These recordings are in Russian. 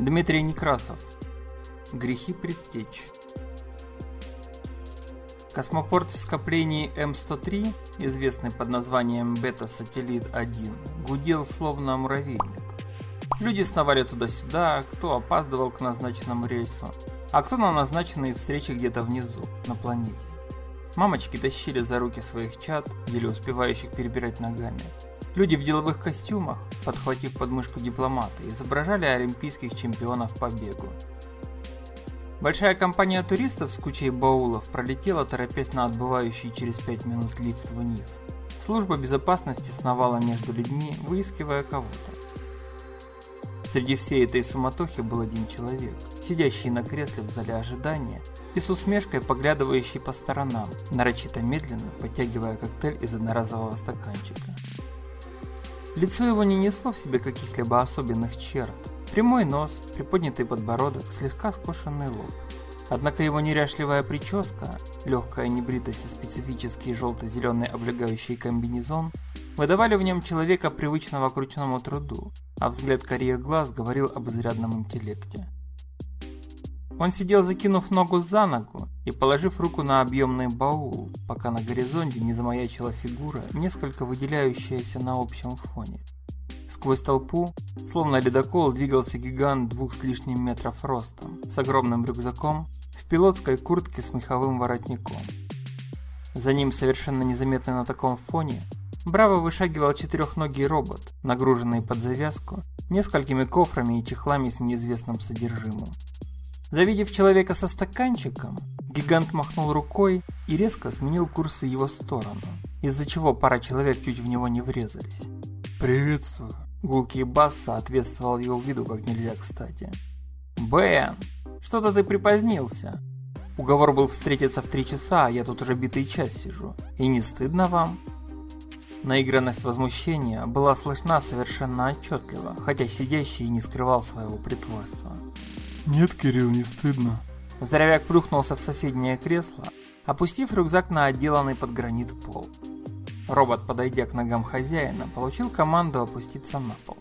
Дмитрий Некрасов. Грехи предтеч. Космопорт в скоплении М103, известный под названием Бета-сателлит-1, гудел словно муравейник. Люди сновали туда-сюда, кто опаздывал к назначенному рейсу, а кто на назначенные встречи где-то внизу, на планете. Мамочки тащили за руки своих чад, еле успевающих перебирать ногами. Люди в деловых костюмах, подхватив подмышку дипломата, изображали олимпийских чемпионов по бегу. Большая компания туристов с кучей баулов пролетела, торопясь на отбывающий через 5 минут лифт вниз. Служба безопасности сновала между людьми, выискивая кого-то. Среди всей этой суматохи был один человек, сидящий на кресле в зале ожидания и с усмешкой поглядывающий по сторонам, нарочито медленно подтягивая коктейль из одноразового стаканчика. Лицо его не несло в себе каких-либо особенных черт. Прямой нос, приподнятый подбородок, слегка скошенный лоб. Однако его неряшливая прическа, легкая небритость и специфический желто-зеленый облегающий комбинезон выдавали в нем человека, привычного к ручному труду, а взгляд карих глаз говорил об изрядном интеллекте. Он сидел закинув ногу за ногу и положив руку на объемный баул, пока на горизонте не замаячила фигура, несколько выделяющаяся на общем фоне. Сквозь толпу, словно ледокол, двигался гигант двух с лишним метров ростом, с огромным рюкзаком, в пилотской куртке с меховым воротником. За ним, совершенно незаметный на таком фоне, браво вышагивал четырехногий робот, нагруженный под завязку, несколькими кофрами и чехлами с неизвестным содержимым. Завидев человека со стаканчиком, гигант махнул рукой и резко сменил курс в его сторону, из-за чего пара человек чуть в него не врезались. «Приветствую!» Гулкий бас соответствовал его виду как нельзя кстати. «Бен, что-то ты припозднился. Уговор был встретиться в три часа, а я тут уже битый час сижу. И не стыдно вам?» Наигранность возмущения была слышна совершенно отчетливо, хотя сидящий и не скрывал своего притворства. Нет, Кирилл, не стыдно. Здоровяк плюхнулся в соседнее кресло, опустив рюкзак на отделанный под гранит пол. Робот, подойдя к ногам хозяина, получил команду опуститься на пол.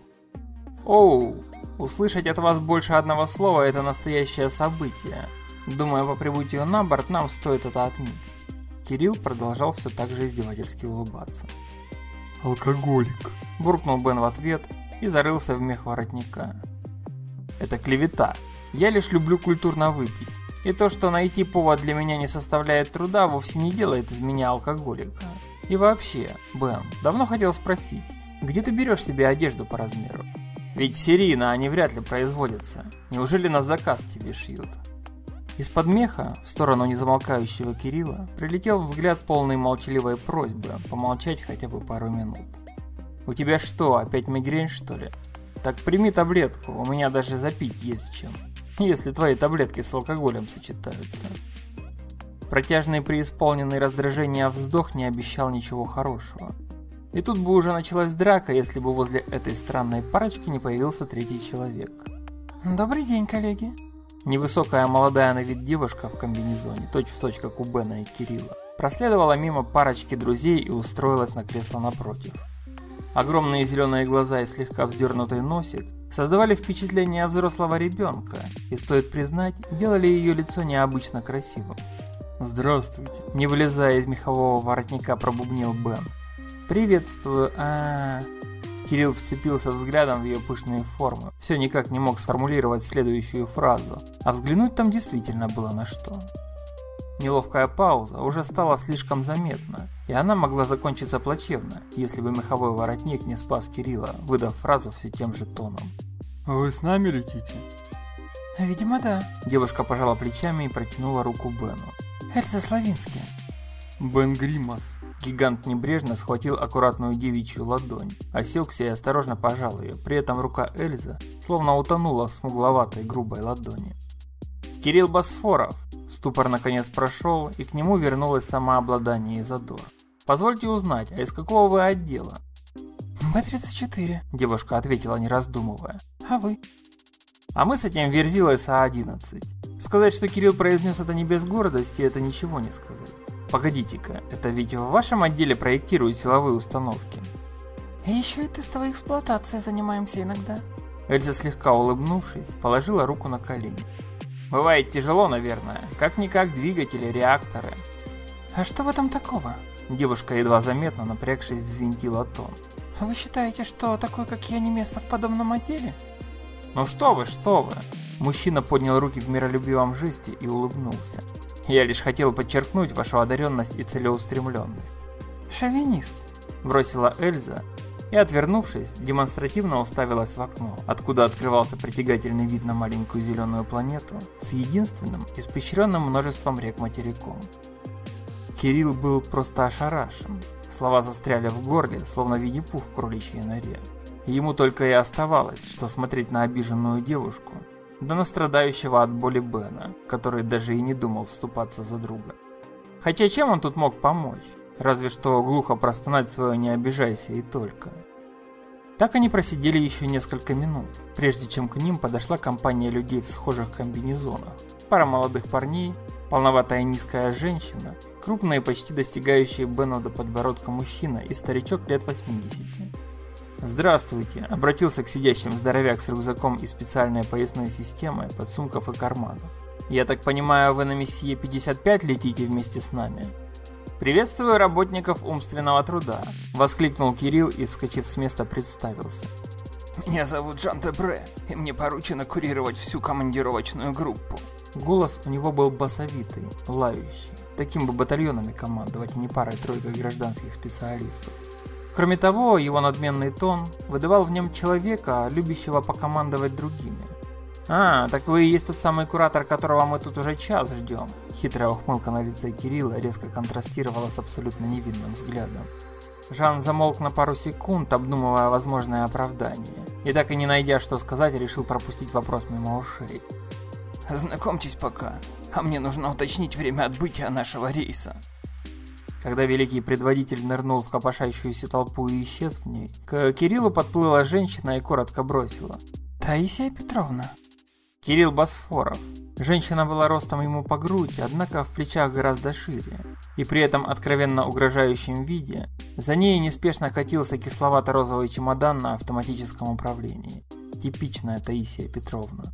«Оу, услышать от вас больше одного слова – это настоящее событие. Думаю, по прибытию на борт нам стоит это отметить». Кирилл продолжал все так же издевательски улыбаться. «Алкоголик», – буркнул Бен в ответ и зарылся в мех воротника. «Это клевета. Я лишь люблю культурно выпить. И то, что найти повод для меня не составляет труда, вовсе не делает из меня алкоголика. И вообще, Бен, давно хотел спросить, где ты берешь себе одежду по размеру? Ведь серийно они вряд ли производятся. Неужели на заказ тебе шьют? Из-под меха, в сторону незамолкающего Кирилла, прилетел взгляд полный молчаливой просьбы помолчать хотя бы пару минут. «У тебя что, опять мигрень что ли? Так прими таблетку, у меня даже запить есть чем» если твои таблетки с алкоголем сочетаются. Протяжный преисполненный раздражения вздох не обещал ничего хорошего. И тут бы уже началась драка, если бы возле этой странной парочки не появился третий человек. «Добрый день, коллеги!» Невысокая молодая на вид девушка в комбинезоне, точь-в-точь точь как у Бена и Кирилла, проследовала мимо парочки друзей и устроилась на кресло напротив. Огромные зеленые глаза и слегка вздернутый носик создавали впечатление взрослого ребенка и, стоит признать, делали ее лицо необычно красивым. «Здравствуйте», – не вылезая из мехового воротника, пробубнил Бен. «Приветствую, а, Кирилл вцепился взглядом в ее пышные формы, все никак не мог сформулировать следующую фразу, а взглянуть там действительно было на что. Неловкая пауза уже стала слишком заметна, и она могла закончиться плачевно, если бы меховой воротник не спас Кирилла, выдав фразу все тем же тоном. «А вы с нами летите?» «Видимо, да». Девушка пожала плечами и протянула руку Бену. «Эльза Славинский». «Бен Гримас». Гигант небрежно схватил аккуратную девичью ладонь, осекся и осторожно пожал ее, при этом рука Эльзы словно утонула в смугловатой грубой ладони. «Кирилл Босфоров, Ступор наконец прошел, и к нему вернулось самообладание и задор. «Позвольте узнать, а из какого вы отдела?» «Б-34», – девушка ответила, не раздумывая. «А вы?» «А мы с этим верзилой СА-11. Сказать, что Кирилл произнес это не без гордости, это ничего не сказать. Погодите-ка, это ведь в вашем отделе проектируют силовые установки?» «И еще и тестовой эксплуатацией занимаемся иногда». Эльза, слегка улыбнувшись, положила руку на колени. «Бывает тяжело, наверное. Как-никак двигатели, реакторы». «А что в этом такого?» Девушка едва заметно, напрягшись, взвинтила тон. «Вы считаете, что такой, как я, не место в подобном отделе?» «Ну что вы, что вы!» Мужчина поднял руки в миролюбивом жесте и улыбнулся. «Я лишь хотел подчеркнуть вашу одаренность и целеустремленность». «Шовинист», – бросила Эльза, и, отвернувшись, демонстративно уставилась в окно, откуда открывался притягательный вид на маленькую зеленую планету с единственным, испещренным множеством рек материком. Кирилл был просто ошарашен. Слова застряли в горле, словно Винни-Пух в кроличьей норе. Ему только и оставалось, что смотреть на обиженную девушку, да на страдающего от боли Бена, который даже и не думал вступаться за друга. Хотя чем он тут мог помочь? Разве что глухо простонать свое «не обижайся» и только. Так они просидели еще несколько минут, прежде чем к ним подошла компания людей в схожих комбинезонах. Пара молодых парней, полноватая низкая женщина, крупные почти достигающие Бену до подбородка мужчина и старичок лет 80. «Здравствуйте», — обратился к сидящим здоровяк с рюкзаком и специальной поясной системой, подсумков и карманов. «Я так понимаю, вы на Мессие 55 летите вместе с нами?» «Приветствую работников умственного труда», – воскликнул Кирилл и, вскочив с места, представился. «Меня зовут Жан Дебре, и мне поручено курировать всю командировочную группу». Голос у него был басовитый, лающий. Таким бы батальонами командовать, а не парой-тройкой гражданских специалистов. Кроме того, его надменный тон выдавал в нем человека, любящего покомандовать другими. «А, так вы и есть тот самый куратор, которого мы тут уже час ждем». Хитрая ухмылка на лице Кирилла резко контрастировала с абсолютно невинным взглядом. Жан замолк на пару секунд, обдумывая возможное оправдание. И так и не найдя, что сказать, решил пропустить вопрос мимо ушей. «Знакомьтесь пока, а мне нужно уточнить время отбытия нашего рейса». Когда великий предводитель нырнул в копошащуюся толпу и исчез в ней, к Кириллу подплыла женщина и коротко бросила. «Таисия Петровна». Кирилл Босфоров. Женщина была ростом ему по грудь, однако в плечах гораздо шире. И при этом откровенно угрожающем виде, за ней неспешно катился кисловато-розовый чемодан на автоматическом управлении. Типичная Таисия Петровна.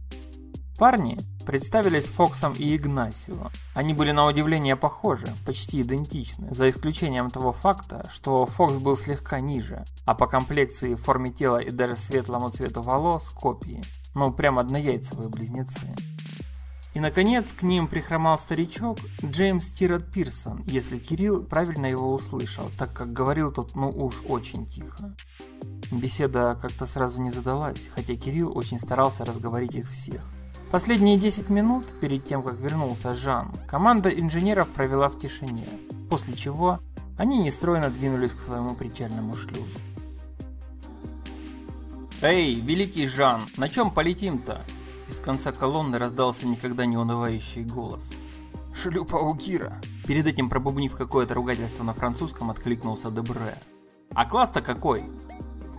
Парни представились Фоксом и Игнасио. Они были на удивление похожи, почти идентичны, за исключением того факта, что Фокс был слегка ниже, а по комплекции, форме тела и даже светлому цвету волос – копии. Ну, прям однояйцевые близнецы. И, наконец, к ним прихромал старичок Джеймс Тирот Пирсон, если Кирилл правильно его услышал, так как говорил тот ну уж очень тихо. Беседа как-то сразу не задалась, хотя Кирилл очень старался разговорить их всех. Последние 10 минут, перед тем как вернулся Жан, команда инженеров провела в тишине, после чего они нестройно двинулись к своему причальному шлюзу. «Эй, великий Жан, на чем полетим-то?» Из конца колонны раздался никогда не унывающий голос. «Шлюпа у Кира!» Перед этим пробубнив какое-то ругательство на французском, откликнулся Дебре. «А класс-то какой?»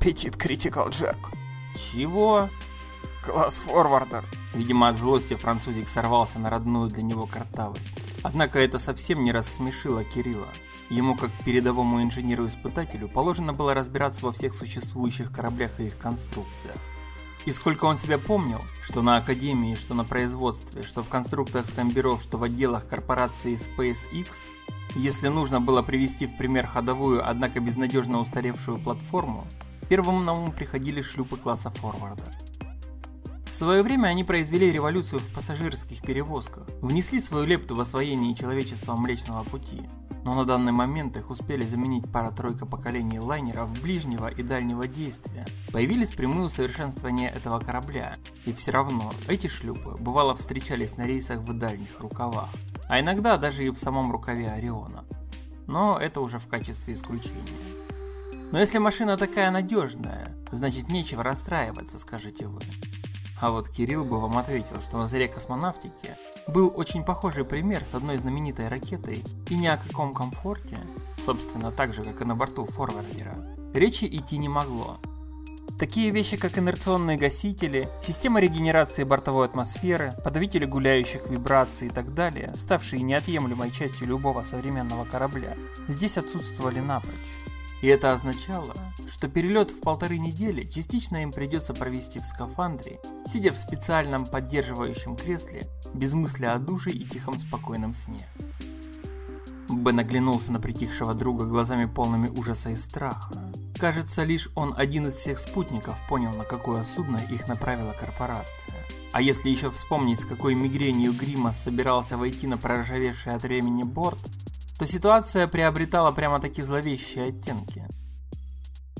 «Петит Критикал Джерк». «Чего?» «Класс Форвардер». Видимо, от злости французик сорвался на родную для него картавость. Однако это совсем не рассмешило Кирилла. Ему, как передовому инженеру-испытателю, положено было разбираться во всех существующих кораблях и их конструкциях. И сколько он себя помнил, что на Академии, что на производстве, что в конструкторском бюро, что в отделах корпорации SpaceX, если нужно было привести в пример ходовую, однако безнадежно устаревшую платформу, первым на ум приходили шлюпы класса форварда. В свое время они произвели революцию в пассажирских перевозках, внесли свою лепту в освоение человечества Млечного Пути, но на данный момент их успели заменить пара-тройка поколений лайнеров ближнего и дальнего действия. Появились прямые усовершенствования этого корабля, и все равно эти шлюпы бывало встречались на рейсах в дальних рукавах, а иногда даже и в самом рукаве Ориона. Но это уже в качестве исключения. Но если машина такая надежная, значит нечего расстраиваться, скажете вы. А вот Кирилл бы вам ответил, что на заре космонавтики был очень похожий пример с одной знаменитой ракетой, и ни о каком комфорте, собственно так же как и на борту форвардера, речи идти не могло. Такие вещи, как инерционные гасители, система регенерации бортовой атмосферы, подавители гуляющих вибраций и так далее, ставшие неотъемлемой частью любого современного корабля, здесь отсутствовали напрочь. И это означало, что перелет в полторы недели частично им придется провести в скафандре, сидя в специальном поддерживающем кресле, без мысли о душе и тихом спокойном сне. Бен оглянулся на притихшего друга глазами полными ужаса и страха. Кажется, лишь он один из всех спутников понял, на какое судно их направила корпорация. А если еще вспомнить, с какой мигренью Грима собирался войти на проржавевший от времени борт, то ситуация приобретала прямо-таки зловещие оттенки.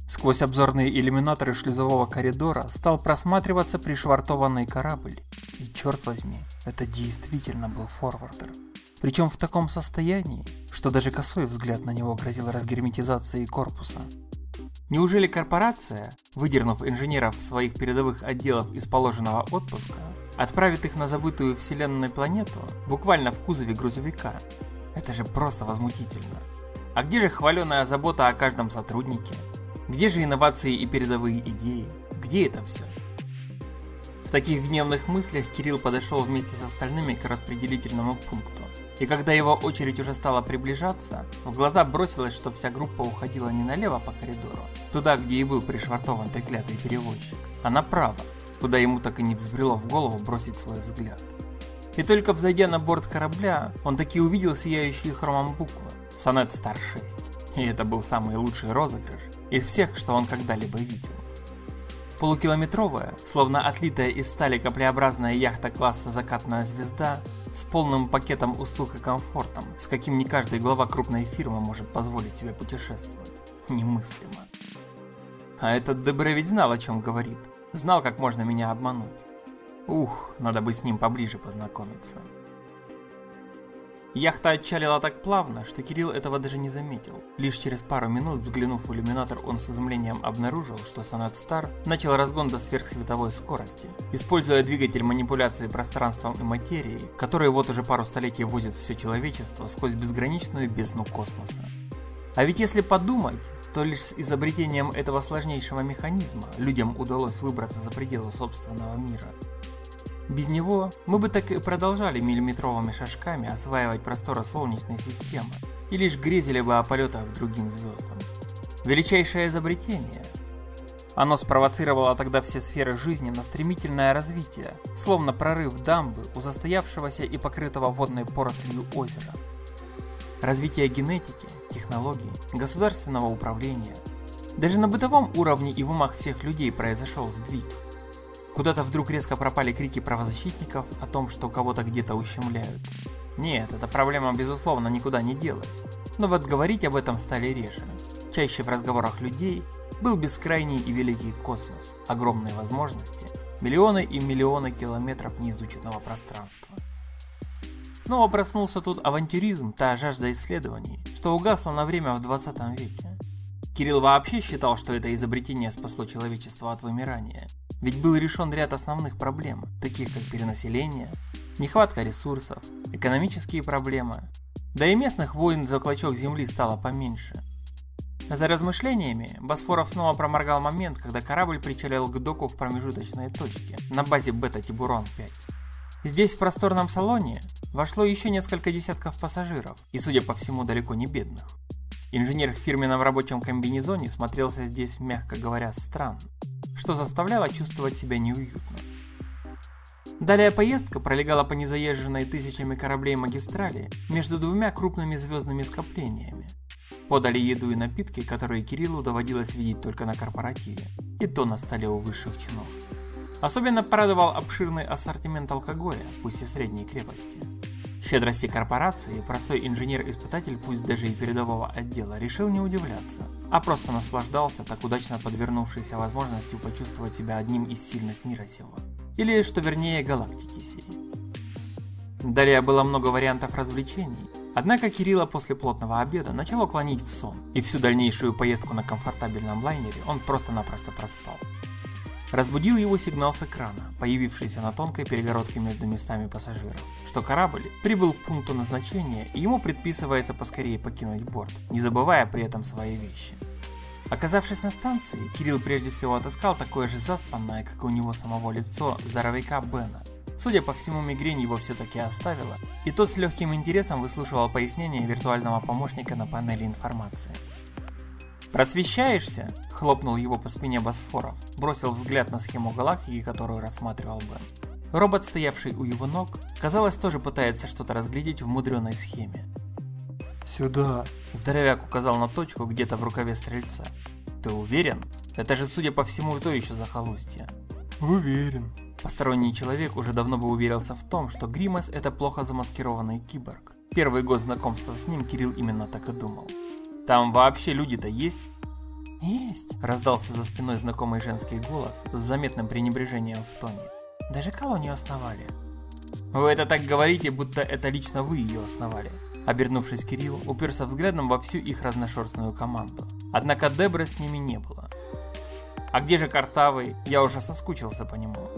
Сквозь обзорные иллюминаторы шлюзового коридора стал просматриваться пришвартованный корабль. И черт возьми, это действительно был форвардер. Причем в таком состоянии, что даже косой взгляд на него грозил разгерметизацией корпуса. Неужели корпорация, выдернув инженеров своих передовых отделов из положенного отпуска, отправит их на забытую вселенной планету буквально в кузове грузовика? Это же просто возмутительно. А где же хваленая забота о каждом сотруднике? Где же инновации и передовые идеи? Где это все? В таких гневных мыслях Кирилл подошел вместе с остальными к распределительному пункту. И когда его очередь уже стала приближаться, в глаза бросилось, что вся группа уходила не налево по коридору, туда, где и был пришвартован треклятый перевозчик, а направо, куда ему так и не взбрело в голову бросить свой взгляд. И только взойдя на борт корабля, он таки увидел сияющие хромом буквы «Сонет Стар 6». И это был самый лучший розыгрыш из всех, что он когда-либо видел. Полукилометровая, словно отлитая из стали каплеобразная яхта класса «Закатная звезда» с полным пакетом услуг и комфортом, с каким не каждый глава крупной фирмы может позволить себе путешествовать. Немыслимо. А этот Дебре ведь знал, о чем говорит. Знал, как можно меня обмануть. Ух, надо бы с ним поближе познакомиться. Яхта отчалила так плавно, что Кирилл этого даже не заметил. Лишь через пару минут, взглянув в иллюминатор, он с изумлением обнаружил, что Сонат Стар начал разгон до сверхсветовой скорости, используя двигатель манипуляции пространством и материей, который вот уже пару столетий возит все человечество сквозь безграничную бездну космоса. А ведь если подумать, то лишь с изобретением этого сложнейшего механизма людям удалось выбраться за пределы собственного мира. Без него мы бы так и продолжали миллиметровыми шажками осваивать просторы Солнечной системы и лишь грезили бы о полетах к другим звездам. Величайшее изобретение. Оно спровоцировало тогда все сферы жизни на стремительное развитие, словно прорыв дамбы у застоявшегося и покрытого водной порослью озера. Развитие генетики, технологий, государственного управления. Даже на бытовом уровне и в умах всех людей произошел сдвиг. Куда-то вдруг резко пропали крики правозащитников о том, что кого-то где-то ущемляют. Нет, эта проблема безусловно никуда не делась. Но вот говорить об этом стали реже. Чаще в разговорах людей был бескрайний и великий космос, огромные возможности, миллионы и миллионы километров неизученного пространства. Снова проснулся тут авантюризм, та жажда исследований, что угасла на время в 20 веке. Кирилл вообще считал, что это изобретение спасло человечество от вымирания, ведь был решен ряд основных проблем, таких как перенаселение, нехватка ресурсов, экономические проблемы, да и местных войн за клочок земли стало поменьше. За размышлениями Босфоров снова проморгал момент, когда корабль причалил к доку в промежуточной точке на базе Бета-Тибурон-5. Здесь в просторном салоне вошло еще несколько десятков пассажиров, и судя по всему далеко не бедных. Инженер в фирменном рабочем комбинезоне смотрелся здесь, мягко говоря, странно что заставляло чувствовать себя неуютно. Далее поездка пролегала по незаезженной тысячами кораблей магистрали между двумя крупными звездными скоплениями. Подали еду и напитки, которые Кириллу доводилось видеть только на корпоративе, и то на столе у высших чинов. Особенно порадовал обширный ассортимент алкоголя, пусть и средней крепости. Щедрости корпорации простой инженер-испытатель, пусть даже и передового отдела, решил не удивляться, а просто наслаждался так удачно подвернувшейся возможностью почувствовать себя одним из сильных мира сего. Или, что вернее, галактики сей. Далее было много вариантов развлечений, однако Кирилла после плотного обеда начало клонить в сон, и всю дальнейшую поездку на комфортабельном лайнере он просто-напросто проспал. Разбудил его сигнал с экрана, появившийся на тонкой перегородке между местами пассажиров, что корабль прибыл к пункту назначения и ему предписывается поскорее покинуть борт, не забывая при этом свои вещи. Оказавшись на станции, Кирилл прежде всего отыскал такое же заспанное, как и у него самого лицо, здоровяка Бена. Судя по всему, мигрень его все-таки оставила, и тот с легким интересом выслушивал пояснения виртуального помощника на панели информации. «Просвещаешься?» – хлопнул его по спине Босфоров, бросил взгляд на схему галактики, которую рассматривал Бен. Робот, стоявший у его ног, казалось, тоже пытается что-то разглядеть в мудреной схеме. «Сюда!» – здоровяк указал на точку где-то в рукаве стрельца. «Ты уверен? Это же, судя по всему, то еще захолустье». «Уверен». Посторонний человек уже давно бы уверился в том, что Гримас – это плохо замаскированный киборг. Первый год знакомства с ним Кирилл именно так и думал. Там вообще люди-то есть? Есть, раздался за спиной знакомый женский голос с заметным пренебрежением в тоне. Даже колонию основали. Вы это так говорите, будто это лично вы ее основали. Обернувшись, Кирилл уперся взглядом во всю их разношерстную команду. Однако Дебры с ними не было. А где же Картавый? Я уже соскучился по нему.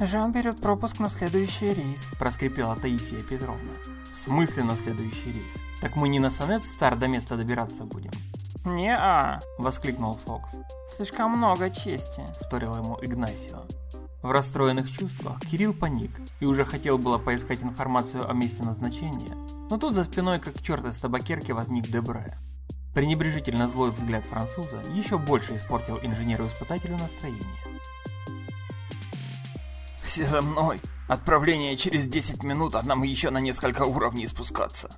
Жан берет пропуск на следующий рейс, проскрипела Таисия Петровна. В смысле на следующий рейс? Так мы не на Сонет Стар до места добираться будем? «Не-а!» – воскликнул Фокс. «Слишком много чести», – вторил ему Игнасио. В расстроенных чувствах Кирилл паник и уже хотел было поискать информацию о месте назначения, но тут за спиной, как черт из табакерки, возник Дебре. Пренебрежительно злой взгляд француза еще больше испортил инженеру-испытателю настроение. «Все за мной!» Отправление через 10 минут, а нам еще на несколько уровней спускаться.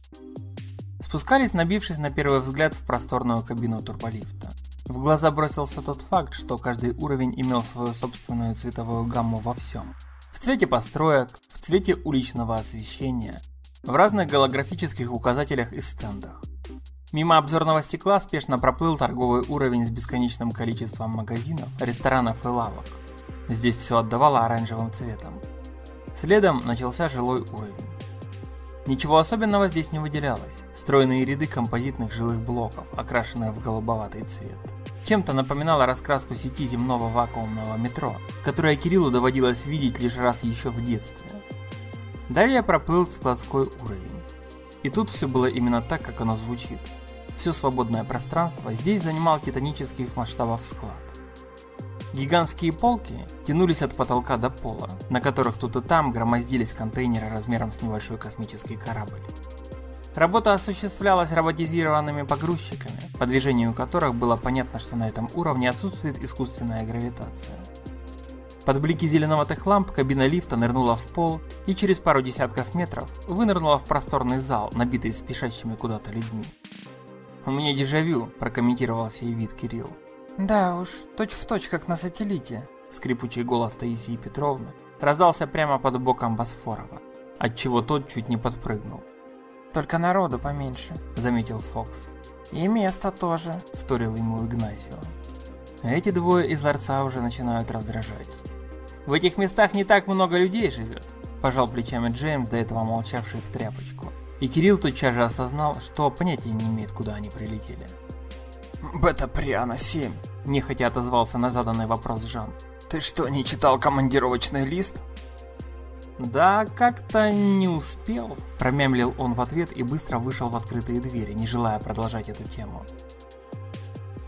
Спускались, набившись на первый взгляд в просторную кабину турболифта. В глаза бросился тот факт, что каждый уровень имел свою собственную цветовую гамму во всем. В цвете построек, в цвете уличного освещения, в разных голографических указателях и стендах. Мимо обзорного стекла спешно проплыл торговый уровень с бесконечным количеством магазинов, ресторанов и лавок. Здесь все отдавало оранжевым цветом. Следом начался жилой уровень. Ничего особенного здесь не выделялось. Стройные ряды композитных жилых блоков, окрашенные в голубоватый цвет. Чем-то напоминала раскраску сети земного вакуумного метро, которое Кириллу доводилось видеть лишь раз еще в детстве. Далее проплыл складской уровень. И тут все было именно так, как оно звучит. Все свободное пространство здесь занимал титанических масштабов склад. Гигантские полки тянулись от потолка до пола, на которых тут и там громоздились контейнеры размером с небольшой космический корабль. Работа осуществлялась роботизированными погрузчиками, по движению которых было понятно, что на этом уровне отсутствует искусственная гравитация. Под блики зеленоватых ламп кабина лифта нырнула в пол и через пару десятков метров вынырнула в просторный зал, набитый спешащими куда-то людьми. «У меня дежавю», – прокомментировал сей вид Кирилл. Да уж, точь-в-точь, точь, как на сателлите. Скрипучий голос Таисии Петровны раздался прямо под боком Босфорова, отчего тот чуть не подпрыгнул. Только народу поменьше, заметил Фокс. И место тоже, вторил ему Игнасио. Эти двое из ларца уже начинают раздражать. В этих местах не так много людей живет, пожал плечами Джеймс, до этого молчавший в тряпочку. И Кирилл тотчас же осознал, что понятия не имеет, куда они прилетели. Бета Приана 7. Нехотя отозвался на заданный вопрос Жан. Ты что, не читал командировочный лист? Да, как-то не успел. Промямлил он в ответ и быстро вышел в открытые двери, не желая продолжать эту тему.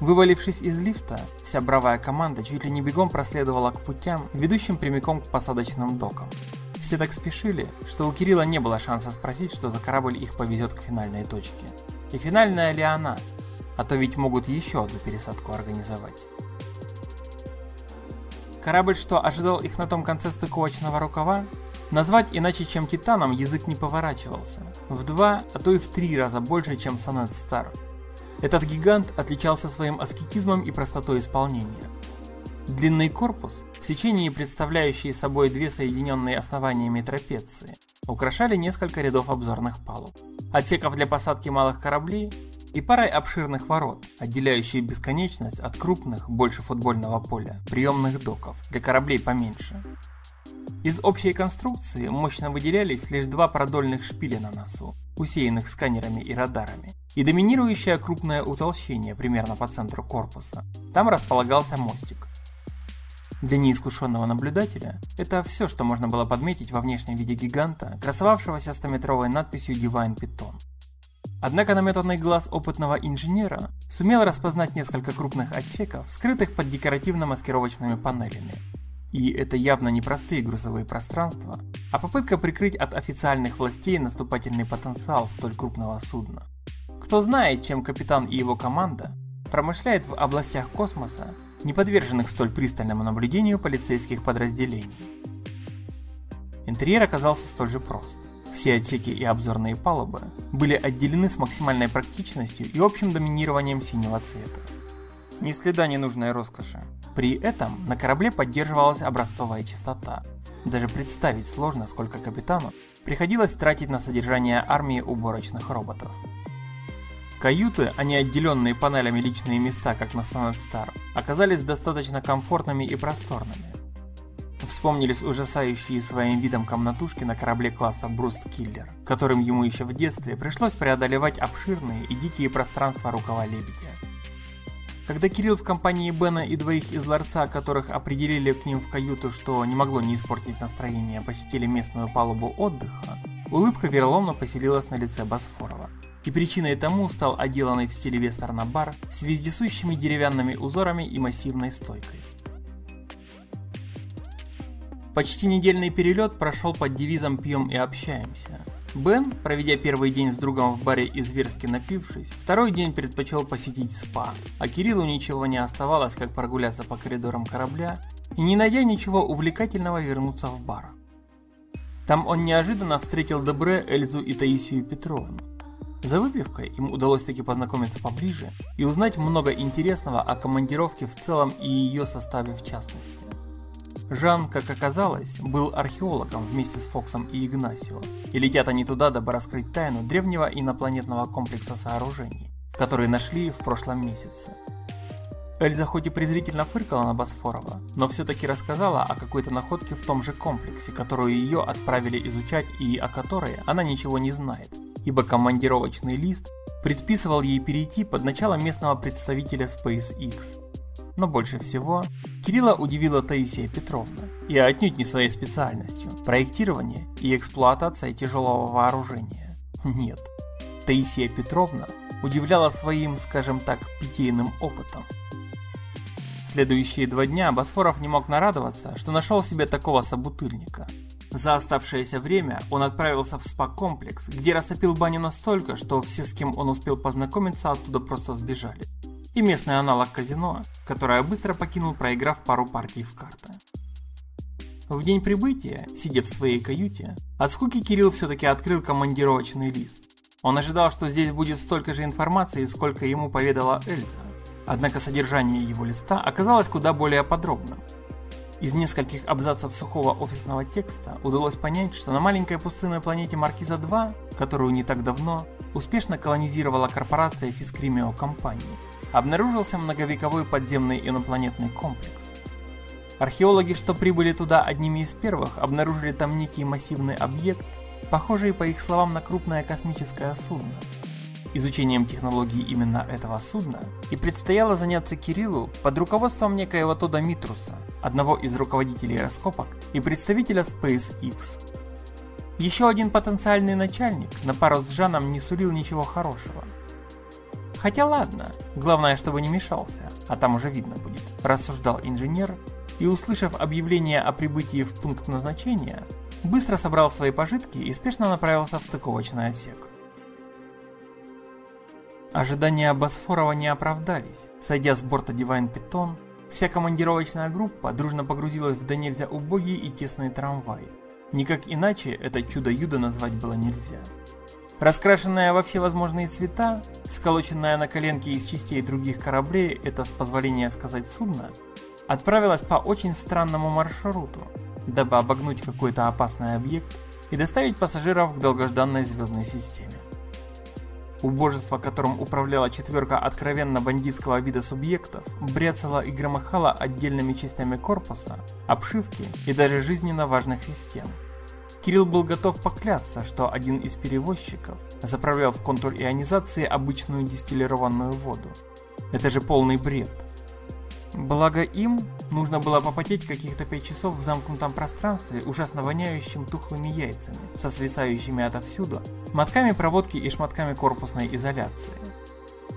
Вывалившись из лифта, вся бравая команда чуть ли не бегом проследовала к путям, ведущим прямиком к посадочным докам. Все так спешили, что у Кирилла не было шанса спросить, что за корабль их повезет к финальной точке. И финальная ли она, а то ведь могут еще одну пересадку организовать. Корабль, что ожидал их на том конце стыковочного рукава, назвать иначе чем Титаном язык не поворачивался. В два, а то и в три раза больше, чем Сонет Стар. Этот гигант отличался своим аскетизмом и простотой исполнения. Длинный корпус, в сечении представляющий собой две соединенные основаниями трапеции, украшали несколько рядов обзорных палуб. Отсеков для посадки малых кораблей и парой обширных ворот, отделяющие бесконечность от крупных, больше футбольного поля, приемных доков для кораблей поменьше. Из общей конструкции мощно выделялись лишь два продольных шпиля на носу, усеянных сканерами и радарами, и доминирующее крупное утолщение примерно по центру корпуса. Там располагался мостик. Для неискушенного наблюдателя это все, что можно было подметить во внешнем виде гиганта, красовавшегося 100-метровой надписью Divine Python. Однако наметанный глаз опытного инженера сумел распознать несколько крупных отсеков, скрытых под декоративно-маскировочными панелями. И это явно не простые грузовые пространства, а попытка прикрыть от официальных властей наступательный потенциал столь крупного судна. Кто знает, чем капитан и его команда промышляет в областях космоса, не подверженных столь пристальному наблюдению полицейских подразделений. Интерьер оказался столь же прост. Все отсеки и обзорные палубы были отделены с максимальной практичностью и общим доминированием синего цвета. Ни следа ненужной роскоши. При этом на корабле поддерживалась образцовая чистота. Даже представить сложно, сколько капитану приходилось тратить на содержание армии уборочных роботов. Каюты, а не отделенные панелями личные места, как на Станет Star, оказались достаточно комфортными и просторными. Вспомнились ужасающие своим видом комнатушки на корабле класса Бруст Киллер, которым ему еще в детстве пришлось преодолевать обширные и дикие пространства рукава лебедя. Когда Кирилл в компании Бена и двоих из ларца, которых определили к ним в каюту, что не могло не испортить настроение, посетили местную палубу отдыха, улыбка вероломно поселилась на лице Босфорова. И причиной тому стал отделанный в стиле вестерна бар с вездесущими деревянными узорами и массивной стойкой. Почти недельный перелет прошел под девизом «Пьем и общаемся». Бен, проведя первый день с другом в баре и зверски напившись, второй день предпочел посетить спа, а Кириллу ничего не оставалось, как прогуляться по коридорам корабля и, не найдя ничего увлекательного, вернуться в бар. Там он неожиданно встретил Добре, Эльзу и Таисию Петровну. За выпивкой им удалось таки познакомиться поближе и узнать много интересного о командировке в целом и ее составе в частности. Жан, как оказалось, был археологом вместе с Фоксом и Игнасио, и летят они туда, дабы раскрыть тайну древнего инопланетного комплекса сооружений, которые нашли в прошлом месяце. Эльза хоть и презрительно фыркала на Босфорова, но все-таки рассказала о какой-то находке в том же комплексе, которую ее отправили изучать и о которой она ничего не знает, ибо командировочный лист предписывал ей перейти под начало местного представителя SpaceX. Но больше всего Кирилла удивила Таисия Петровна, и отнюдь не своей специальностью – проектирование и эксплуатация тяжелого вооружения. Нет, Таисия Петровна удивляла своим, скажем так, питейным опытом. Следующие два дня Босфоров не мог нарадоваться, что нашел себе такого собутыльника. За оставшееся время он отправился в спа-комплекс, где растопил баню настолько, что все, с кем он успел познакомиться, оттуда просто сбежали и местный аналог казино, которое быстро покинул, проиграв пару партий в карты. В день прибытия, сидя в своей каюте, от скуки Кирилл все-таки открыл командировочный лист. Он ожидал, что здесь будет столько же информации, сколько ему поведала Эльза. Однако содержание его листа оказалось куда более подробным. Из нескольких абзацев сухого офисного текста удалось понять, что на маленькой пустынной планете Маркиза-2, которую не так давно, успешно колонизировала корпорация Фискримио компании, обнаружился многовековой подземный инопланетный комплекс. Археологи, что прибыли туда одними из первых, обнаружили там некий массивный объект, похожий, по их словам, на крупное космическое судно. Изучением технологий именно этого судна и предстояло заняться Кириллу под руководством некоего Тода Митруса, одного из руководителей раскопок и представителя SpaceX. Еще один потенциальный начальник на пару с Жаном не сулил ничего хорошего – Хотя ладно, главное, чтобы не мешался, а там уже видно будет, рассуждал инженер и, услышав объявление о прибытии в пункт назначения, быстро собрал свои пожитки и спешно направился в стыковочный отсек. Ожидания Босфорова не оправдались. Сойдя с борта Divine Python, вся командировочная группа дружно погрузилась в до нельзя убогие и тесные трамваи. Никак иначе это чудо-юдо назвать было нельзя. Раскрашенная во все возможные цвета, сколоченная на коленке из частей других кораблей, это с позволения сказать судно, отправилась по очень странному маршруту, дабы обогнуть какой-то опасный объект и доставить пассажиров к долгожданной звездной системе. Убожество, которым управляла четверка откровенно бандитского вида субъектов, бряцало и громыхало отдельными частями корпуса, обшивки и даже жизненно важных систем. Кирилл был готов поклясться, что один из перевозчиков заправлял в контур ионизации обычную дистиллированную воду. Это же полный бред. Благо им нужно было попотеть каких-то 5 часов в замкнутом пространстве, ужасно воняющим тухлыми яйцами, со свисающими отовсюду, мотками проводки и шматками корпусной изоляции.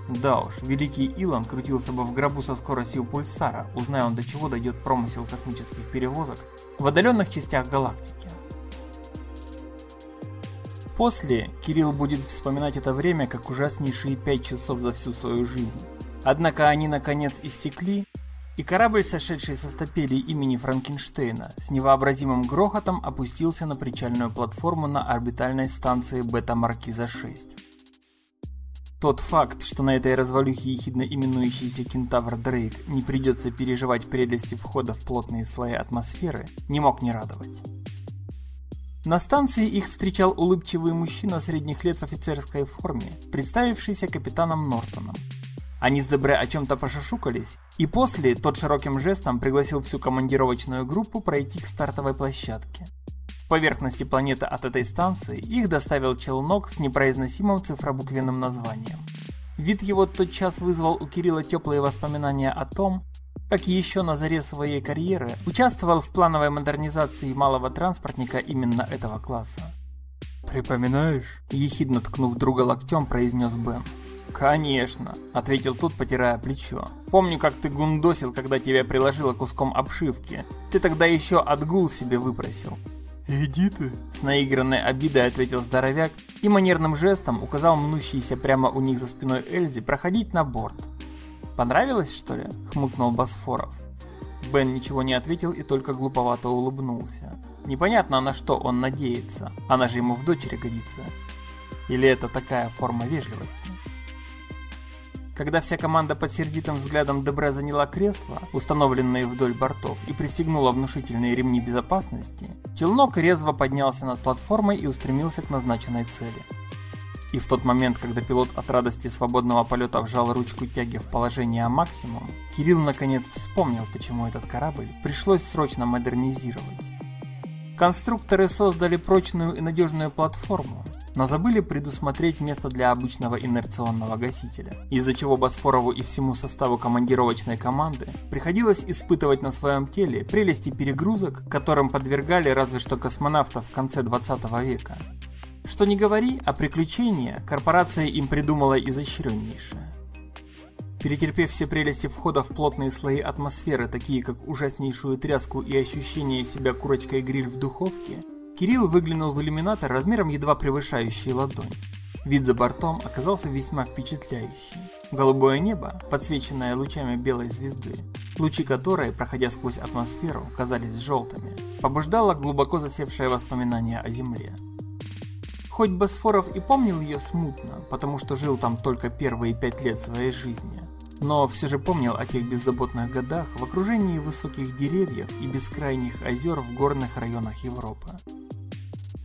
Да уж, великий Илон крутился бы в гробу со скоростью пульсара, узная он до чего дойдет промысел космических перевозок в отдаленных частях галактики. После Кирилл будет вспоминать это время как ужаснейшие пять часов за всю свою жизнь. Однако они наконец истекли, и корабль, сошедший со стапелей имени Франкенштейна, с невообразимым грохотом опустился на причальную платформу на орбитальной станции Бета-Маркиза-6. Тот факт, что на этой развалюхе ехидно именующийся кентавр Дрейк не придется переживать прелести входа в плотные слои атмосферы, не мог не радовать. На станции их встречал улыбчивый мужчина средних лет в офицерской форме, представившийся капитаном Нортоном. Они с Дебре о чем-то пошушукались, и после тот широким жестом пригласил всю командировочную группу пройти к стартовой площадке. В поверхности планеты от этой станции их доставил челнок с непроизносимым цифробуквенным названием. Вид его тотчас вызвал у Кирилла теплые воспоминания о том, как еще на заре своей карьеры участвовал в плановой модернизации малого транспортника именно этого класса. «Припоминаешь?» – ехидно ткнув друга локтем, произнес Бен. «Конечно», — ответил тот, потирая плечо. «Помню, как ты гундосил, когда тебя приложило куском обшивки. Ты тогда еще отгул себе выпросил». «Иди ты!» С наигранной обидой ответил здоровяк и манерным жестом указал мнущейся прямо у них за спиной Эльзе проходить на борт. «Понравилось, что ли?» — хмыкнул Босфоров. Бен ничего не ответил и только глуповато улыбнулся. Непонятно, на что он надеется. Она же ему в дочери годится. Или это такая форма вежливости? Когда вся команда под сердитым взглядом Дебре заняла кресла, установленные вдоль бортов, и пристегнула внушительные ремни безопасности, челнок резво поднялся над платформой и устремился к назначенной цели. И в тот момент, когда пилот от радости свободного полета вжал ручку тяги в положение максимум, Кирилл наконец вспомнил, почему этот корабль пришлось срочно модернизировать. Конструкторы создали прочную и надежную платформу, но забыли предусмотреть место для обычного инерционного гасителя, из-за чего Босфорову и всему составу командировочной команды приходилось испытывать на своем теле прелести перегрузок, которым подвергали разве что космонавтов в конце 20 века. Что не говори, а приключения корпорация им придумала изощреннейшее. Перетерпев все прелести входа в плотные слои атмосферы, такие как ужаснейшую тряску и ощущение себя курочкой-гриль в духовке, Кирилл выглянул в иллюминатор размером едва превышающий ладонь. Вид за бортом оказался весьма впечатляющий. Голубое небо, подсвеченное лучами белой звезды, лучи которой, проходя сквозь атмосферу, казались желтыми, побуждало глубоко засевшее воспоминание о Земле. Хоть Босфоров и помнил ее смутно, потому что жил там только первые пять лет своей жизни, но все же помнил о тех беззаботных годах в окружении высоких деревьев и бескрайних озер в горных районах Европы.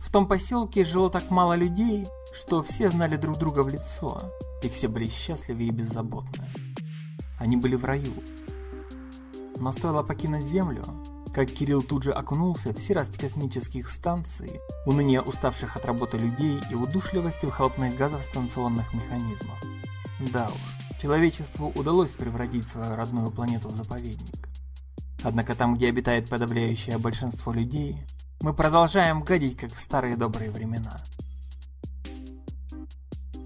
В том поселке жило так мало людей, что все знали друг друга в лицо, и все были счастливы и беззаботны. Они были в раю. Но стоило покинуть Землю, как Кирилл тут же окунулся в серость космических станций, уныние уставших от работы людей и удушливости выхлопных газов станционных механизмов. Да уж, человечеству удалось превратить свою родную планету в заповедник. Однако там, где обитает подавляющее большинство людей, мы продолжаем гадить, как в старые добрые времена.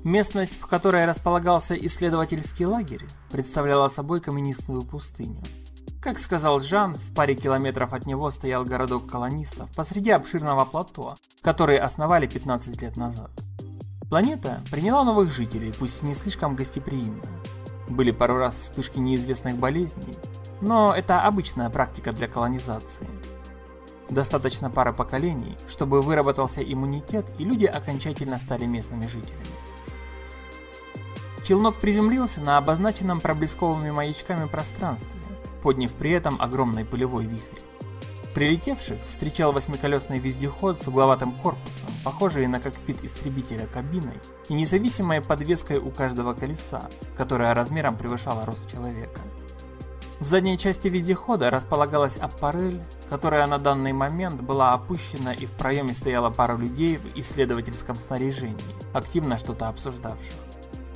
Местность, в которой располагался исследовательский лагерь, представляла собой каменистую пустыню. Как сказал Жан, в паре километров от него стоял городок колонистов посреди обширного плато, который основали 15 лет назад. Планета приняла новых жителей, пусть не слишком гостеприимно. Были пару раз вспышки неизвестных болезней, но это обычная практика для колонизации. Достаточно пары поколений, чтобы выработался иммунитет и люди окончательно стали местными жителями. Челнок приземлился на обозначенном проблесковыми маячками пространстве, подняв при этом огромный пылевой вихрь. Прилетевших встречал восьмиколесный вездеход с угловатым корпусом, похожий на кокпит истребителя кабиной и независимой подвеской у каждого колеса, которая размером превышала рост человека. В задней части вездехода располагалась аппарель, которая на данный момент была опущена и в проеме стояла пара людей в исследовательском снаряжении, активно что-то обсуждавших.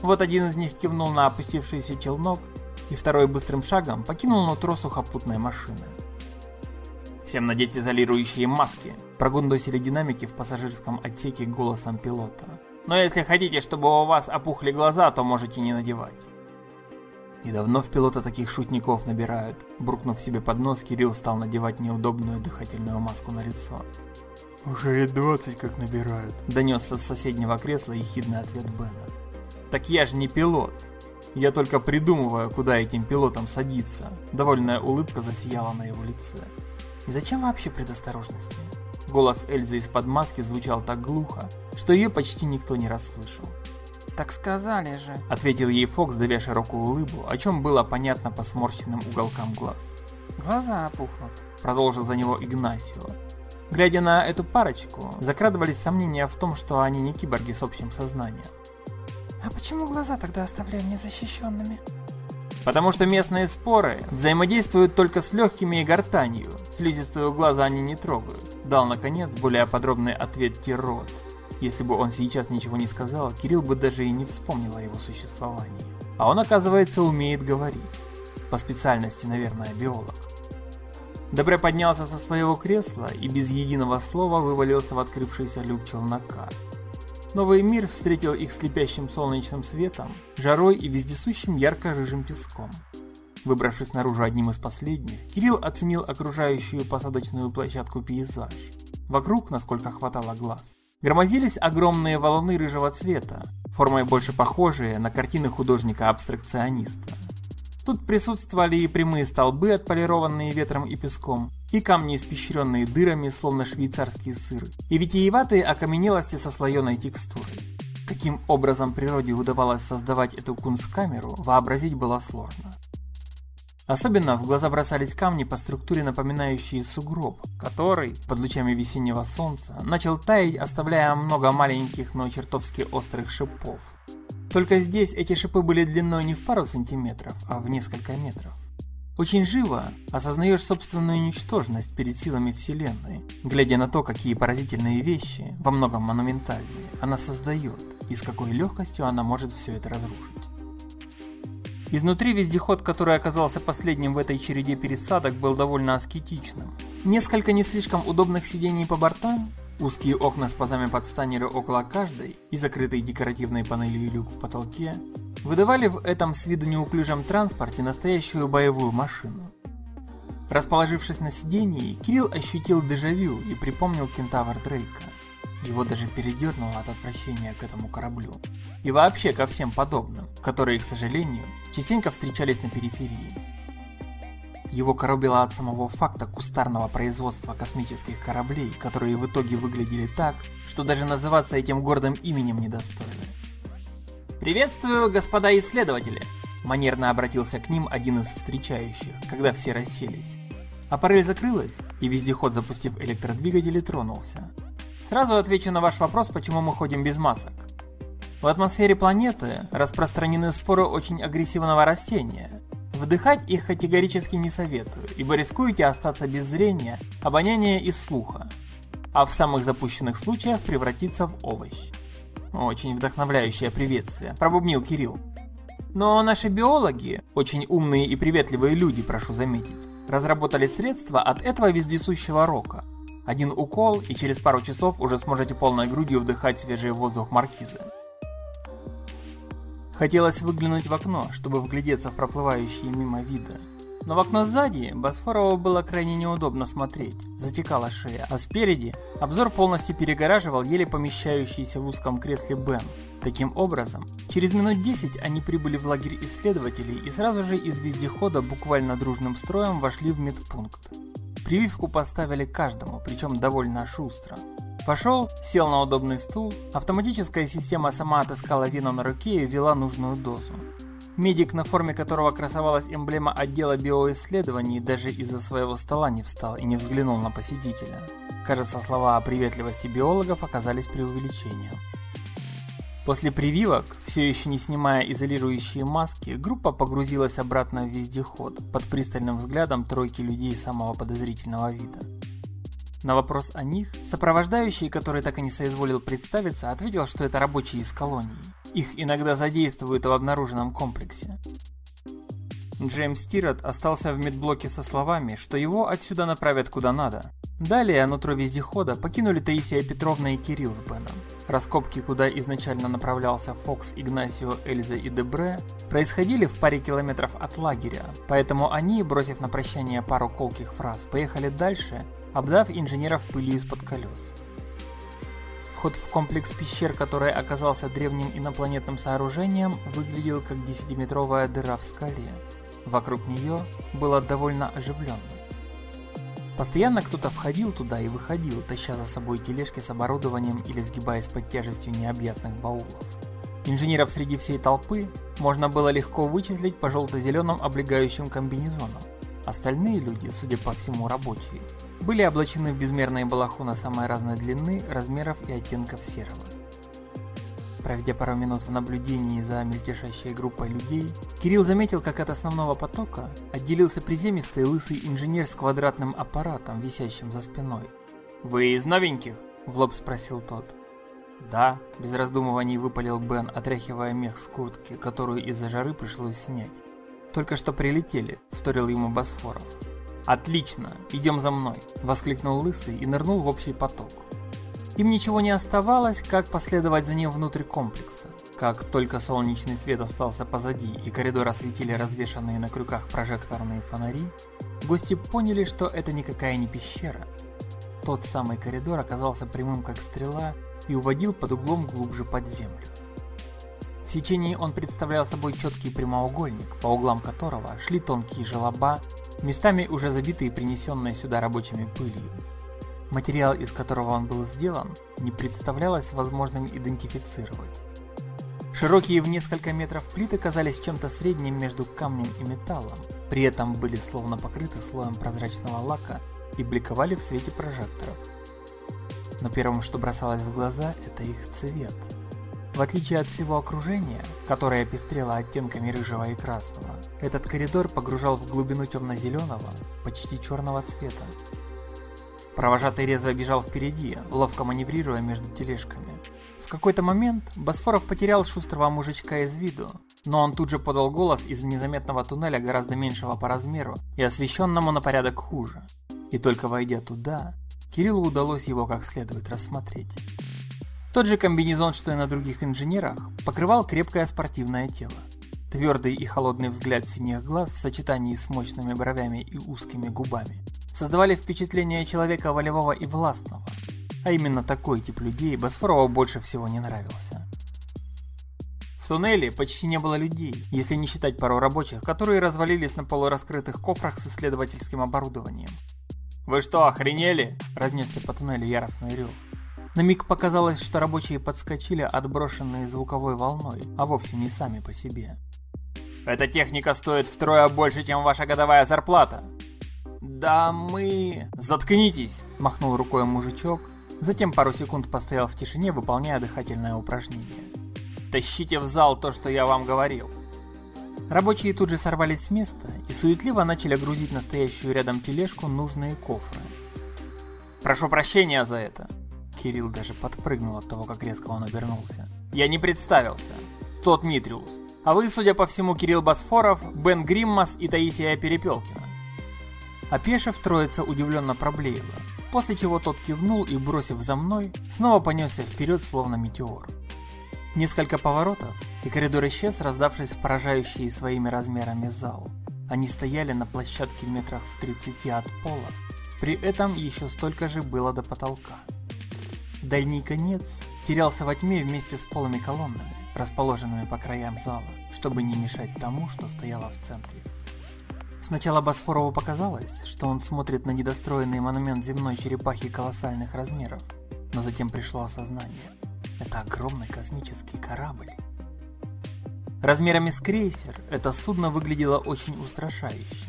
Вот один из них кивнул на опустившийся челнок, и второй быстрым шагом покинул нутро сухопутной машины. «Всем надеть изолирующие маски!» – прогундосили динамики в пассажирском отсеке голосом пилота. «Но если хотите, чтобы у вас опухли глаза, то можете не надевать». И давно в пилота таких шутников набирают. Буркнув себе под нос, Кирилл стал надевать неудобную дыхательную маску на лицо. Уже лет 20 как набирают. Донесся с соседнего кресла ехидный ответ Бена. Так я же не пилот. Я только придумываю, куда этим пилотам садиться. Довольная улыбка засияла на его лице. И зачем вообще предосторожности? Голос Эльзы из-под маски звучал так глухо, что ее почти никто не расслышал. «Так сказали же», — ответил ей Фокс, давя широкую улыбку, о чем было понятно по сморщенным уголкам глаз. «Глаза опухнут», — продолжил за него Игнасио. Глядя на эту парочку, закрадывались сомнения в том, что они не киборги с общим сознанием. «А почему глаза тогда оставляем незащищенными?» Потому что местные споры взаимодействуют только с легкими и гортанью, слизистую глаза они не трогают, дал наконец более подробный ответ Тирот. Если бы он сейчас ничего не сказал, Кирилл бы даже и не вспомнил о его существовании. А он, оказывается, умеет говорить. По специальности, наверное, биолог. Добре поднялся со своего кресла и без единого слова вывалился в открывшийся люк челнока. Новый мир встретил их слепящим солнечным светом, жарой и вездесущим ярко-рыжим песком. Выбравшись наружу одним из последних, Кирилл оценил окружающую посадочную площадку пейзаж. Вокруг, насколько хватало глаз, громоздились огромные валуны рыжего цвета, формой больше похожие на картины художника-абстракциониста. Тут присутствовали и прямые столбы, отполированные ветром и песком, и камни, испещренные дырами, словно швейцарские сыры, и витиеватые окаменелости со слоеной текстурой. Каким образом природе удавалось создавать эту кунсткамеру, вообразить было сложно. Особенно в глаза бросались камни по структуре напоминающие сугроб, который, под лучами весеннего солнца, начал таять, оставляя много маленьких, но чертовски острых шипов. Только здесь эти шипы были длиной не в пару сантиметров, а в несколько метров. Очень живо осознаешь собственную ничтожность перед силами Вселенной, глядя на то, какие поразительные вещи, во многом монументальные, она создает, и с какой легкостью она может все это разрушить. Изнутри вездеход, который оказался последним в этой череде пересадок, был довольно аскетичным. Несколько не слишком удобных сидений по бортам, Узкие окна с пазами под станеры около каждой и закрытые декоративной панелью люк в потолке выдавали в этом с виду неуклюжем транспорте настоящую боевую машину. Расположившись на сидении, Кирилл ощутил дежавю и припомнил кентавр Дрейка. Его даже передернуло от отвращения к этому кораблю. И вообще ко всем подобным, которые, к сожалению, частенько встречались на периферии. Его коробило от самого факта кустарного производства космических кораблей, которые в итоге выглядели так, что даже называться этим гордым именем недостойны. «Приветствую, господа исследователи!» Манерно обратился к ним один из встречающих, когда все расселись. Аппарель закрылась, и вездеход, запустив электродвигатели, тронулся. Сразу отвечу на ваш вопрос, почему мы ходим без масок. В атмосфере планеты распространены споры очень агрессивного растения, Вдыхать их категорически не советую, ибо рискуете остаться без зрения, обоняния и слуха, а в самых запущенных случаях превратиться в овощ. Очень вдохновляющее приветствие, пробубнил Кирилл. Но наши биологи, очень умные и приветливые люди, прошу заметить, разработали средства от этого вездесущего рока. Один укол, и через пару часов уже сможете полной грудью вдыхать свежий воздух маркизы. Хотелось выглянуть в окно, чтобы вглядеться в проплывающие мимо виды. Но в окно сзади Босфорову было крайне неудобно смотреть, затекала шея, а спереди обзор полностью перегораживал еле помещающийся в узком кресле Бен. Таким образом, через минут 10 они прибыли в лагерь исследователей и сразу же из вездехода буквально дружным строем вошли в медпункт. Прививку поставили каждому, причем довольно шустро. Пошел, сел на удобный стул, автоматическая система сама отыскала вино на руке и ввела нужную дозу. Медик, на форме которого красовалась эмблема отдела биоисследований, даже из-за своего стола не встал и не взглянул на посетителя. Кажется, слова о приветливости биологов оказались преувеличением. После прививок, все еще не снимая изолирующие маски, группа погрузилась обратно в вездеход под пристальным взглядом тройки людей самого подозрительного вида. На вопрос о них, сопровождающий, который так и не соизволил представиться, ответил, что это рабочие из колонии. Их иногда задействуют в обнаруженном комплексе. Джеймс Тирот остался в медблоке со словами, что его отсюда направят куда надо. Далее нутро вездехода покинули Таисия Петровна и Кирилл с Беном. Раскопки, куда изначально направлялся Фокс, Игнасио, Эльза и Дебре, происходили в паре километров от лагеря, поэтому они, бросив на прощание пару колких фраз, поехали дальше обдав инженеров пылью из-под колес. Вход в комплекс пещер, который оказался древним инопланетным сооружением, выглядел как десятиметровая дыра в скале. Вокруг нее было довольно оживленно. Постоянно кто-то входил туда и выходил, таща за собой тележки с оборудованием или сгибаясь под тяжестью необъятных баулов. Инженеров среди всей толпы можно было легко вычислить по желто-зеленым облегающим комбинезонам. Остальные люди, судя по всему рабочие, были облачены в безмерные балахоны самой разной длины, размеров и оттенков серого. Проведя пару минут в наблюдении за мельтешащей группой людей, Кирилл заметил, как от основного потока отделился приземистый лысый инженер с квадратным аппаратом, висящим за спиной. «Вы из новеньких?» – в лоб спросил тот. «Да», – без раздумываний выпалил Бен, отряхивая мех с куртки, которую из-за жары пришлось снять. «Только что прилетели», – вторил ему Босфоров. «Отлично, идем за мной!» – воскликнул Лысый и нырнул в общий поток. Им ничего не оставалось, как последовать за ним внутрь комплекса. Как только солнечный свет остался позади и коридор осветили развешанные на крюках прожекторные фонари, гости поняли, что это никакая не пещера. Тот самый коридор оказался прямым как стрела и уводил под углом глубже под землю. В сечении он представлял собой четкий прямоугольник, по углам которого шли тонкие желоба, местами уже забитые принесенной сюда рабочими пылью. Материал, из которого он был сделан, не представлялось возможным идентифицировать. Широкие в несколько метров плиты казались чем-то средним между камнем и металлом, при этом были словно покрыты слоем прозрачного лака и бликовали в свете прожекторов. Но первым, что бросалось в глаза, это их цвет. В отличие от всего окружения, которое пестрело оттенками рыжего и красного, этот коридор погружал в глубину темно-зеленого, почти черного цвета. Провожатый резво бежал впереди, ловко маневрируя между тележками. В какой-то момент Босфоров потерял шустрого мужичка из виду, но он тут же подал голос из незаметного туннеля гораздо меньшего по размеру и освещенному на порядок хуже. И только войдя туда, Кириллу удалось его как следует рассмотреть. Тот же комбинезон, что и на других инженерах, покрывал крепкое спортивное тело. Твердый и холодный взгляд синих глаз в сочетании с мощными бровями и узкими губами создавали впечатление человека волевого и властного. А именно такой тип людей Босфорову больше всего не нравился. В туннеле почти не было людей, если не считать пару рабочих, которые развалились на полураскрытых кофрах с исследовательским оборудованием. «Вы что, охренели?» – разнесся по туннелю яростный рев. На миг показалось, что рабочие подскочили, отброшенные звуковой волной, а вовсе не сами по себе. «Эта техника стоит втрое больше, чем ваша годовая зарплата!» «Да мы...» «Заткнитесь!» – махнул рукой мужичок, затем пару секунд постоял в тишине, выполняя дыхательное упражнение. «Тащите в зал то, что я вам говорил!» Рабочие тут же сорвались с места и суетливо начали грузить настоящую рядом тележку нужные кофры. «Прошу прощения за это!» Кирилл даже подпрыгнул от того, как резко он обернулся. «Я не представился. Тот Митриус. А вы, судя по всему, Кирилл Босфоров, Бен Гриммас и Таисия Перепелкина». Опешив, троица удивленно проблеяла, после чего тот кивнул и, бросив за мной, снова понесся вперед, словно метеор. Несколько поворотов, и коридор исчез, раздавшись в поражающий своими размерами зал. Они стояли на площадке метрах в 30 от пола, при этом еще столько же было до потолка. Дальний конец терялся во тьме вместе с полыми колоннами, расположенными по краям зала, чтобы не мешать тому, что стояло в центре. Сначала Босфорову показалось, что он смотрит на недостроенный монумент земной черепахи колоссальных размеров, но затем пришло осознание. Это огромный космический корабль. Размерами с крейсер это судно выглядело очень устрашающе.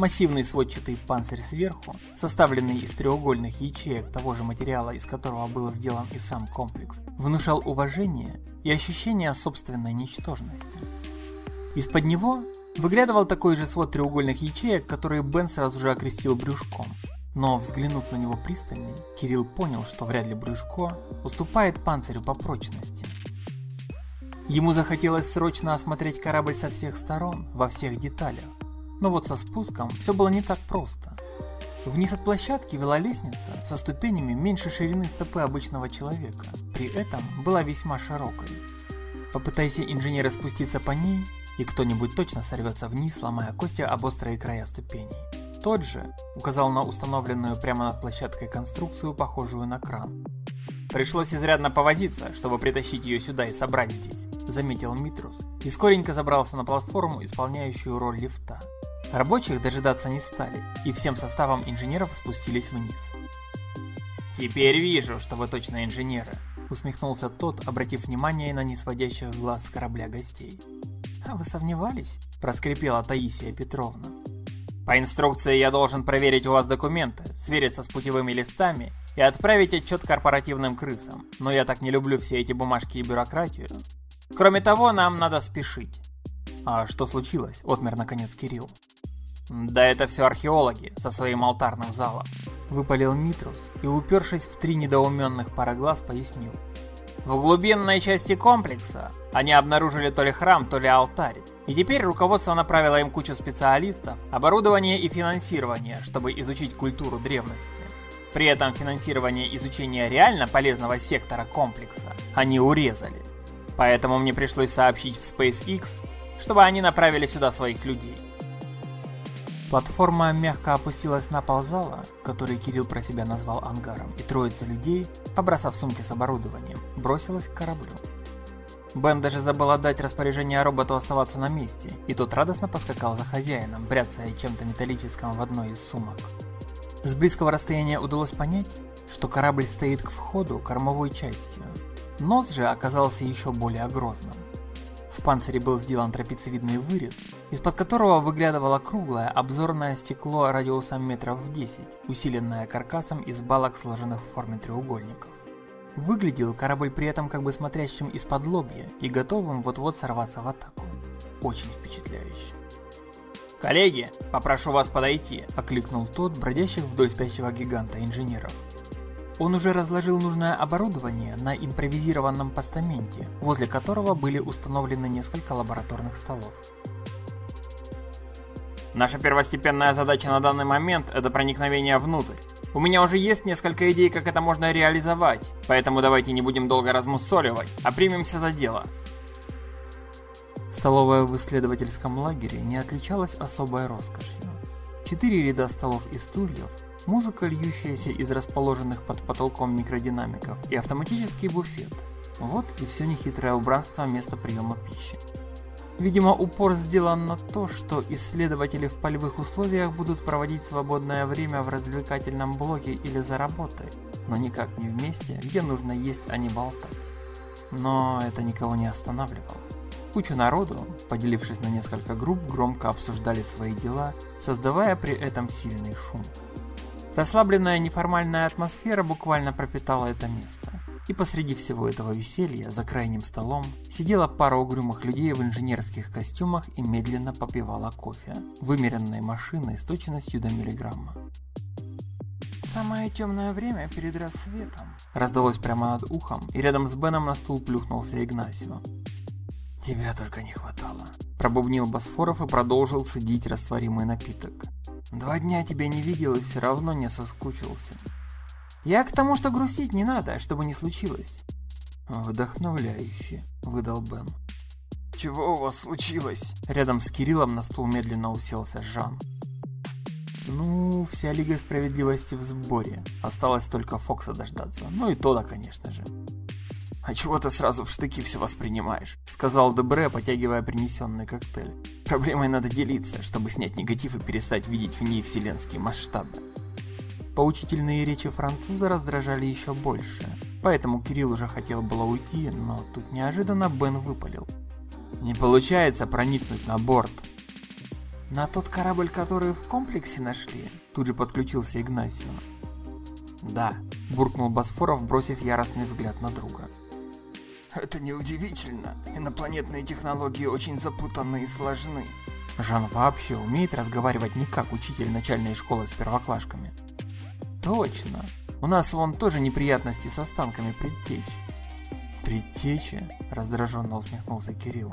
Массивный сводчатый панцирь сверху, составленный из треугольных ячеек того же материала, из которого был сделан и сам комплекс, внушал уважение и ощущение собственной ничтожности. Из-под него выглядывал такой же свод треугольных ячеек, которые Бен сразу же окрестил брюшком. Но взглянув на него пристальней, Кирилл понял, что вряд ли брюшко уступает панцирю по прочности. Ему захотелось срочно осмотреть корабль со всех сторон, во всех деталях. Но вот со спуском все было не так просто. Вниз от площадки вела лестница со ступенями меньше ширины стопы обычного человека, при этом была весьма широкой. Попытайся инженеры спуститься по ней, и кто-нибудь точно сорвется вниз, ломая кости об острые края ступеней. Тот же указал на установленную прямо над площадкой конструкцию, похожую на кран. Пришлось изрядно повозиться, чтобы притащить ее сюда и собрать здесь, заметил Митрус, и скоренько забрался на платформу, исполняющую роль лифта. Рабочих дожидаться не стали, и всем составом инженеров спустились вниз. «Теперь вижу, что вы точно инженеры», — усмехнулся тот, обратив внимание на несводящих глаз корабля гостей. «А вы сомневались?» — проскрипела Таисия Петровна. «По инструкции я должен проверить у вас документы, свериться с путевыми листами и отправить отчет корпоративным крысам, но я так не люблю все эти бумажки и бюрократию. Кроме того, нам надо спешить». «А что случилось?» — отмер наконец Кирилл. «Да это все археологи со своим алтарным залом», — выпалил Митрус и, упершись в три недоуменных пара глаз, пояснил. В глубинной части комплекса они обнаружили то ли храм, то ли алтарь. И теперь руководство направило им кучу специалистов, оборудование и финансирование, чтобы изучить культуру древности. При этом финансирование изучения реально полезного сектора комплекса они урезали. Поэтому мне пришлось сообщить в SpaceX, чтобы они направили сюда своих людей. Платформа мягко опустилась на пол зала, который Кирилл про себя назвал ангаром, и троица людей, побросав сумки с оборудованием, бросилась к кораблю. Бен даже забыл отдать распоряжение роботу оставаться на месте, и тот радостно поскакал за хозяином, бряцая чем-то металлическим в одной из сумок. С близкого расстояния удалось понять, что корабль стоит к входу кормовой частью. Нос же оказался еще более грозным. В панцире был сделан трапециевидный вырез, из-под которого выглядывало круглое обзорное стекло радиусом метров в 10, усиленное каркасом из балок, сложенных в форме треугольников. Выглядел корабль при этом как бы смотрящим из-под лобья и готовым вот-вот сорваться в атаку. Очень впечатляюще. «Коллеги, попрошу вас подойти», – окликнул тот, бродящих вдоль спящего гиганта инженеров. Он уже разложил нужное оборудование на импровизированном постаменте, возле которого были установлены несколько лабораторных столов. Наша первостепенная задача на данный момент – это проникновение внутрь. У меня уже есть несколько идей, как это можно реализовать, поэтому давайте не будем долго размусоливать, а примемся за дело. Столовая в исследовательском лагере не отличалась особой роскошью. Четыре ряда столов и стульев, музыка, льющаяся из расположенных под потолком микродинамиков и автоматический буфет. Вот и все нехитрое убранство места приема пищи. Видимо, упор сделан на то, что исследователи в полевых условиях будут проводить свободное время в развлекательном блоке или за работой, но никак не вместе, где нужно есть, а не болтать. Но это никого не останавливало. Куча народу, поделившись на несколько групп, громко обсуждали свои дела, создавая при этом сильный шум. Расслабленная неформальная атмосфера буквально пропитала это место. И посреди всего этого веселья, за крайним столом, сидела пара угрюмых людей в инженерских костюмах и медленно попивала кофе, вымеренной машиной с точностью до миллиграмма. «Самое темное время перед рассветом», — раздалось прямо над ухом, и рядом с Беном на стул плюхнулся Игнасио. «Тебя только не хватало», — пробубнил Босфоров и продолжил цедить растворимый напиток. «Два дня тебя не видел и все равно не соскучился». Я к тому, что грустить не надо, чтобы не случилось. Вдохновляюще, выдал Бен. Чего у вас случилось? Рядом с Кириллом на стул медленно уселся Жан. Ну, вся Лига Справедливости в сборе. Осталось только Фокса дождаться. Ну и Тода, конечно же. «А чего ты сразу в штыки все воспринимаешь?» — сказал Дебре, потягивая принесенный коктейль. «Проблемой надо делиться, чтобы снять негатив и перестать видеть в ней вселенские масштабы». Поучительные речи француза раздражали еще больше, поэтому Кирилл уже хотел было уйти, но тут неожиданно Бен выпалил. «Не получается проникнуть на борт». «На тот корабль, который в комплексе нашли?» Тут же подключился Игнасио. «Да», – буркнул Босфоров, бросив яростный взгляд на друга. «Это неудивительно. Инопланетные технологии очень запутанны и сложны». Жан вообще умеет разговаривать не как учитель начальной школы с первоклашками. Точно. У нас вон тоже неприятности с останками предтеч. Предтечи? Раздраженно усмехнулся Кирилл.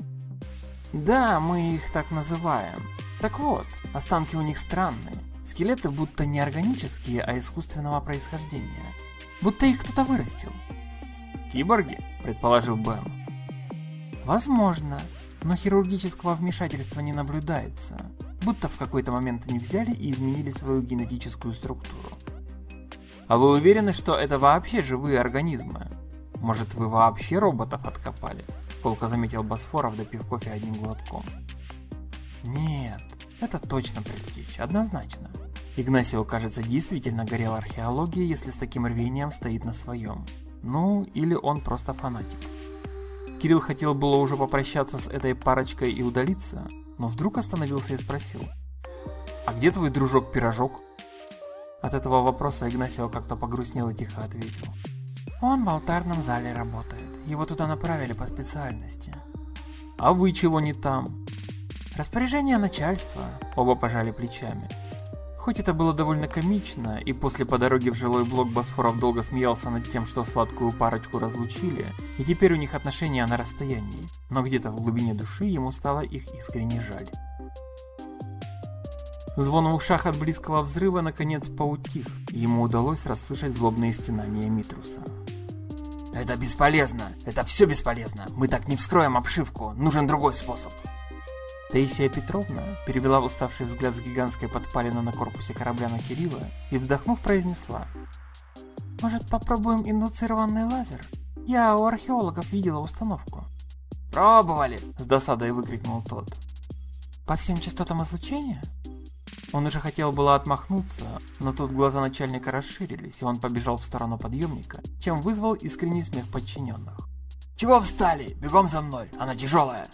Да, мы их так называем. Так вот, останки у них странные. Скелеты будто не органические, а искусственного происхождения. Будто их кто-то вырастил. Киборги, предположил Бен. Возможно, но хирургического вмешательства не наблюдается. Будто в какой-то момент они взяли и изменили свою генетическую структуру. А вы уверены, что это вообще живые организмы? Может, вы вообще роботов откопали? Колко заметил Босфоров, допив кофе одним глотком. Нет, это точно предтеча, однозначно. Игнасио, кажется, действительно горел археологией, если с таким рвением стоит на своем. Ну, или он просто фанатик. Кирилл хотел было уже попрощаться с этой парочкой и удалиться, но вдруг остановился и спросил. «А где твой дружок-пирожок?» От этого вопроса Игнасио как-то погрустнел и тихо ответил. «Он в алтарном зале работает. Его туда направили по специальности». «А вы чего не там?» «Распоряжение начальства», – оба пожали плечами. Хоть это было довольно комично, и после по дороге в жилой блок Босфоров долго смеялся над тем, что сладкую парочку разлучили, и теперь у них отношения на расстоянии, но где-то в глубине души ему стало их искренне жаль. Звон в ушах от близкого взрыва наконец поутих, и ему удалось расслышать злобные стенания Митруса. «Это бесполезно! Это все бесполезно! Мы так не вскроем обшивку! Нужен другой способ!» Таисия Петровна перевела уставший взгляд с гигантской подпалины на корпусе корабля на Кирилла и, вздохнув, произнесла. «Может, попробуем индуцированный лазер? Я у археологов видела установку». «Пробовали!» – с досадой выкрикнул тот. «По всем частотам излучения?» Он уже хотел было отмахнуться, но тут глаза начальника расширились, и он побежал в сторону подъемника, чем вызвал искренний смех подчиненных. «Чего встали? Бегом за мной, она тяжелая!»